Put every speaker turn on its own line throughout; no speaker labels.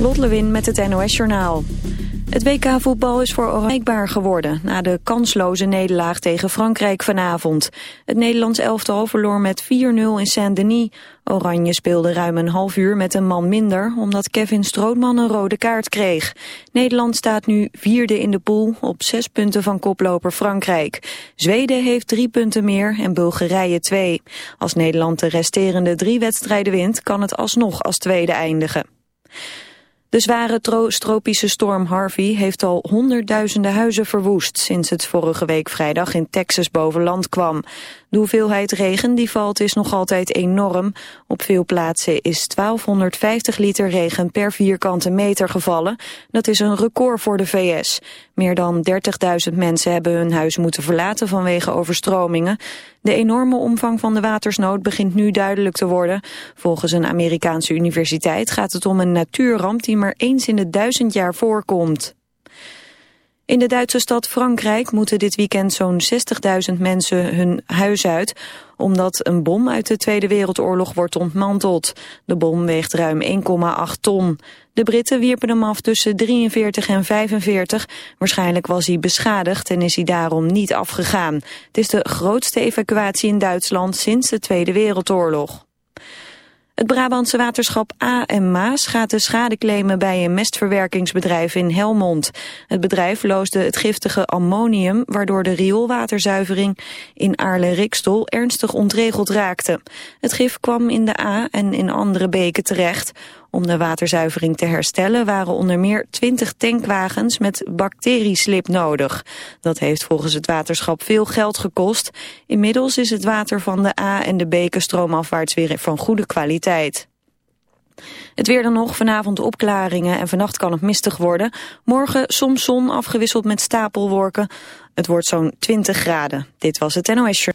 Lot Lewin met het NOS Journaal. Het WK-voetbal is voor Oranje geworden na de kansloze nederlaag tegen Frankrijk vanavond. Het Nederlands elftal verloor met 4-0 in Saint-Denis. Oranje speelde ruim een half uur met een man minder omdat Kevin Strootman een rode kaart kreeg. Nederland staat nu vierde in de pool op zes punten van koploper Frankrijk. Zweden heeft drie punten meer en Bulgarije twee. Als Nederland de resterende drie wedstrijden wint kan het alsnog als tweede eindigen. De zware tropische storm Harvey heeft al honderdduizenden huizen verwoest sinds het vorige week vrijdag in Texas boven land kwam. De hoeveelheid regen die valt is nog altijd enorm. Op veel plaatsen is 1250 liter regen per vierkante meter gevallen. Dat is een record voor de VS. Meer dan 30.000 mensen hebben hun huis moeten verlaten vanwege overstromingen. De enorme omvang van de watersnood begint nu duidelijk te worden. Volgens een Amerikaanse universiteit gaat het om een natuurramp die maar eens in de duizend jaar voorkomt. In de Duitse stad Frankrijk moeten dit weekend zo'n 60.000 mensen hun huis uit, omdat een bom uit de Tweede Wereldoorlog wordt ontmanteld. De bom weegt ruim 1,8 ton. De Britten wierpen hem af tussen 43 en 45. Waarschijnlijk was hij beschadigd en is hij daarom niet afgegaan. Het is de grootste evacuatie in Duitsland sinds de Tweede Wereldoorlog. Het Brabantse waterschap A en Maas gaat de schade claimen bij een mestverwerkingsbedrijf in Helmond. Het bedrijf loosde het giftige ammonium, waardoor de rioolwaterzuivering in Aarle-Rikstol ernstig ontregeld raakte. Het gif kwam in de A en in andere beken terecht. Om de waterzuivering te herstellen waren onder meer 20 tankwagens met bacterieslip nodig. Dat heeft volgens het waterschap veel geld gekost. Inmiddels is het water van de A en de beken stroomafwaarts weer van goede kwaliteit. Het weer dan nog, vanavond opklaringen en vannacht kan het mistig worden. Morgen soms zon afgewisseld met stapelwolken. Het wordt zo'n 20 graden. Dit was het NOS Show.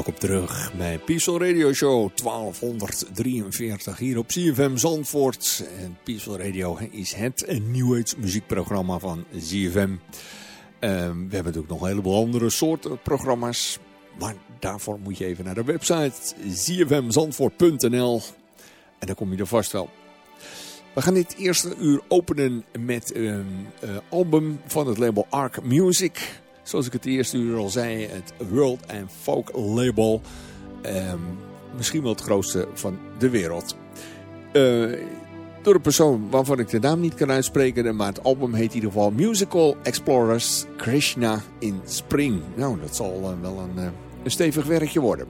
Welkom terug bij Peaceful Radio Show 1243 hier op CFM Zandvoort. En Peaceful Radio is het Age muziekprogramma van ZFM. Ehm, we hebben natuurlijk nog een heleboel andere soorten programma's. Maar daarvoor moet je even naar de website zfmzandvoort.nl en dan kom je er vast wel. We gaan dit eerste uur openen met een uh, album van het label Arc Music... Zoals ik het eerste uur al zei, het World and Folk Label. Ehm, misschien wel het grootste van de wereld. Uh, door een persoon waarvan ik de naam niet kan uitspreken. Maar het album heet in ieder geval Musical Explorers Krishna in Spring. Nou, dat zal uh, wel een, uh, een stevig werkje worden.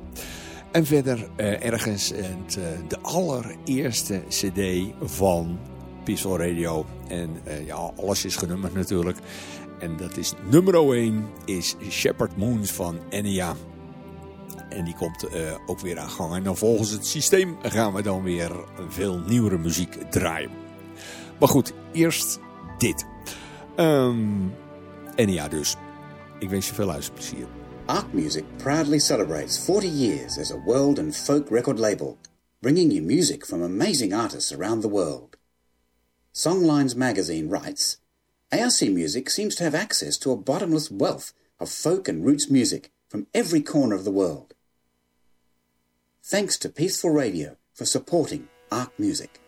En verder ergens het, de allereerste cd van Peaceful Radio. En ja, alles is genummerd natuurlijk. En dat is nummer 1 is Shepherd Moons van Enya. En die komt uh, ook weer aan gang. En dan volgens het systeem gaan we dan weer veel nieuwere muziek draaien. Maar goed, eerst dit. Um, Enya dus. Ik wens je veel luisterplezier.
Arc Music proudly celebrates 40 years as a world and folk record label, bringing you music from amazing artists around the world. Songlines magazine writes, ARC Music seems to have access to a bottomless wealth of folk and roots music from every corner of the world. Thanks to Peaceful Radio for supporting ARC Music.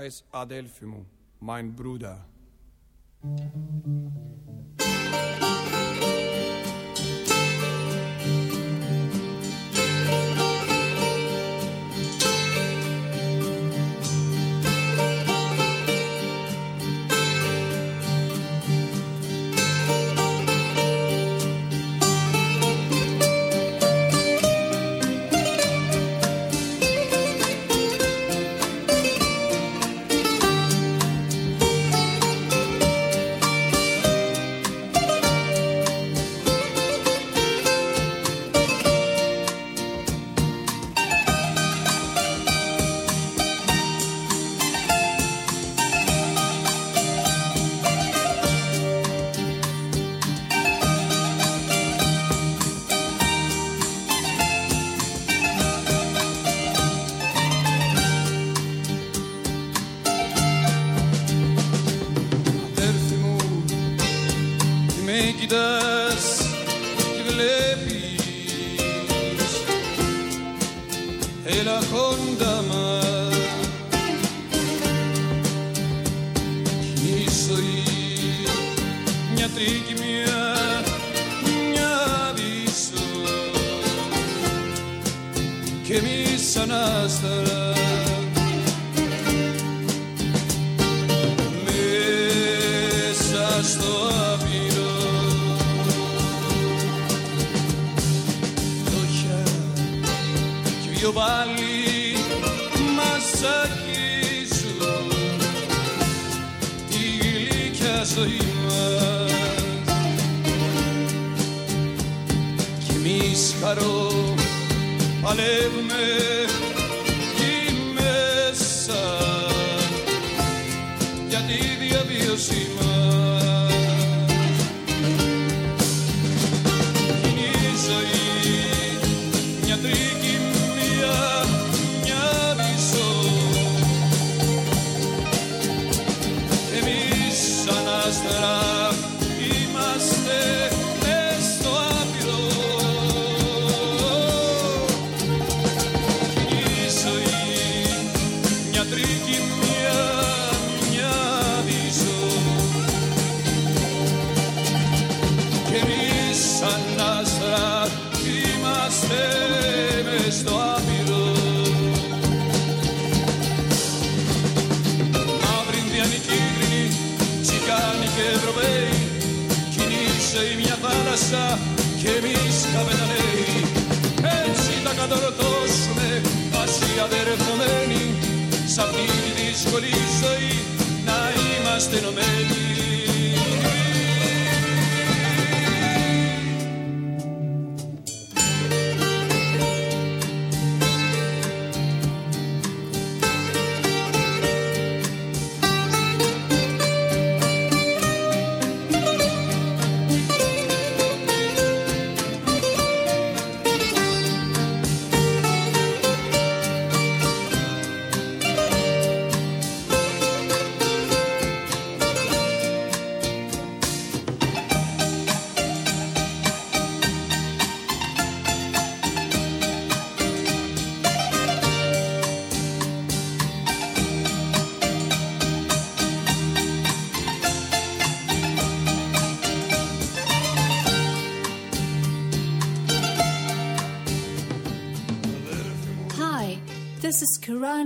heißt Adelphimo, mein Bruder. με στο άπειρο. Μαύρη διανική γκρινή, τσιγκάνοι και Ευρωπαίοι κινήσε η μια θάλασσα και εμείς Έτσι τα κατορθώσουμε μαζί αδερφωμένοι. Σ' αυτή τη δύσκολη ζωή να είμαστε ενωμένοι.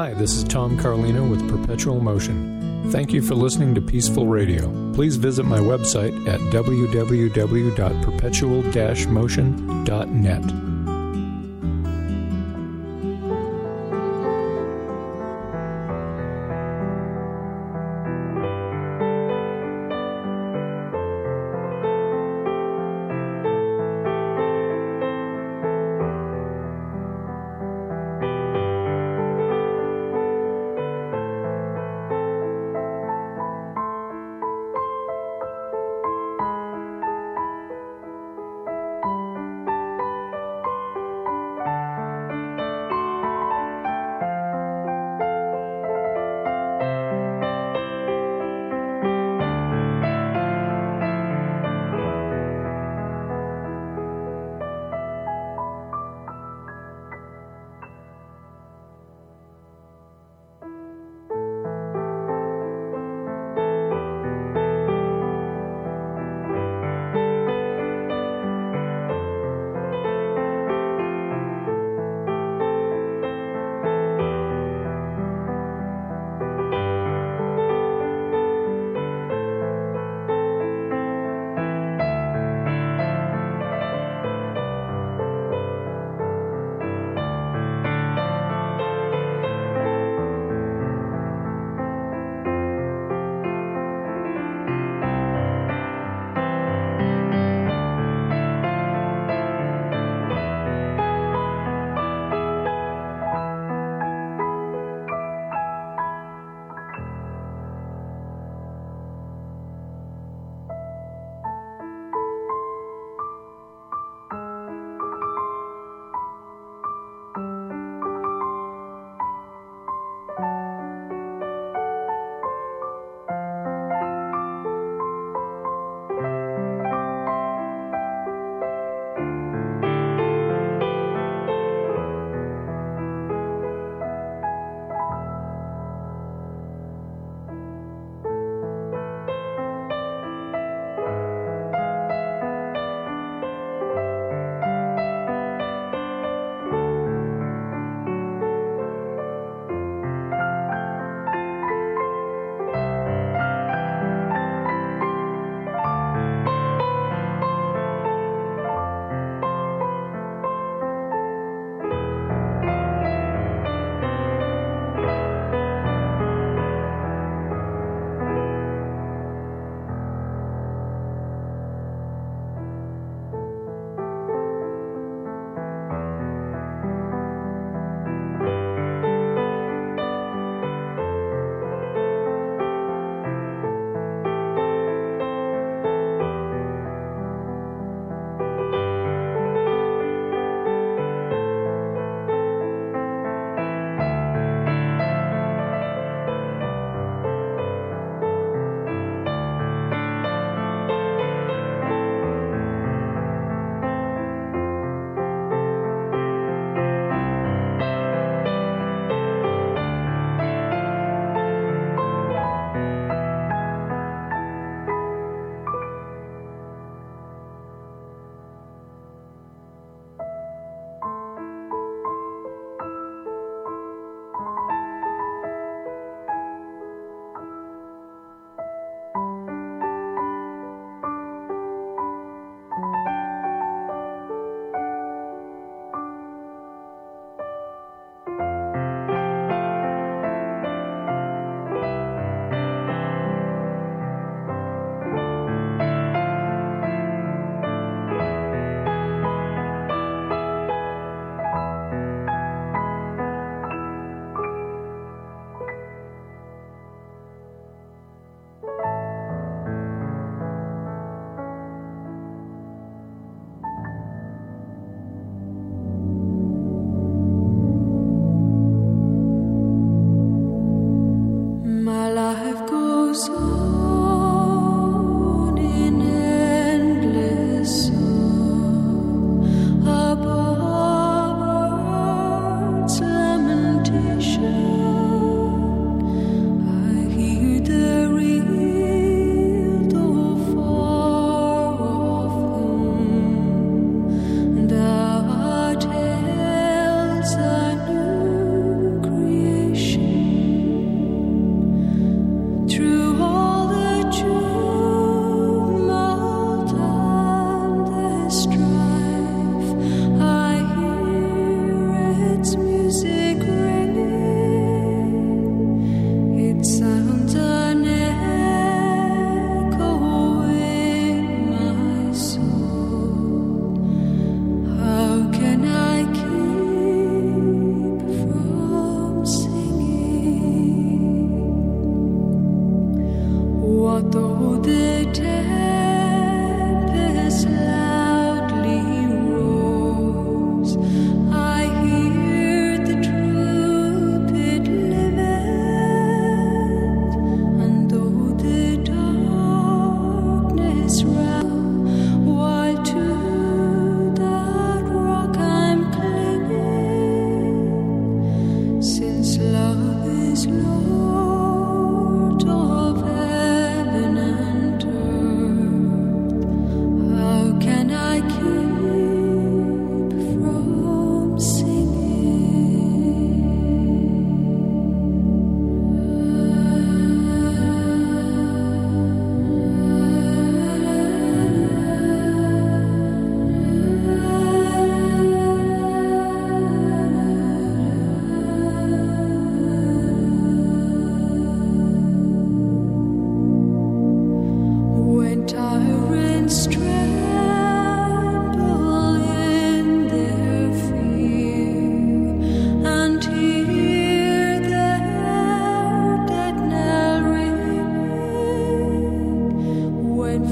Hi, this is Tom Carlino with Perpetual Motion. Thank you for listening to Peaceful Radio. Please visit my website at www.perpetual-motion.net.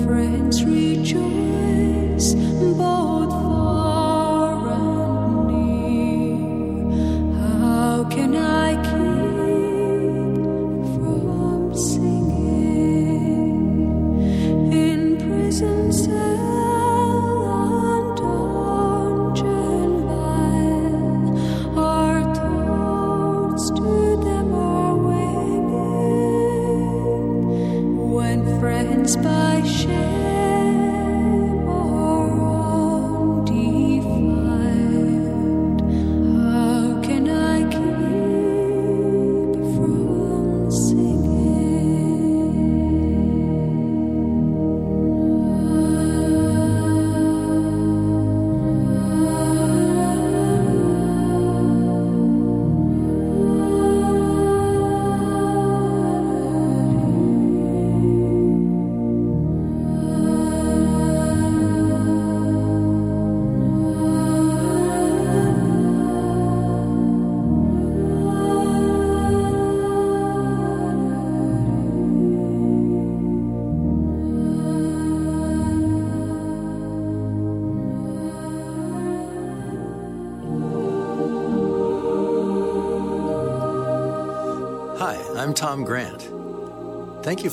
friends rejoice.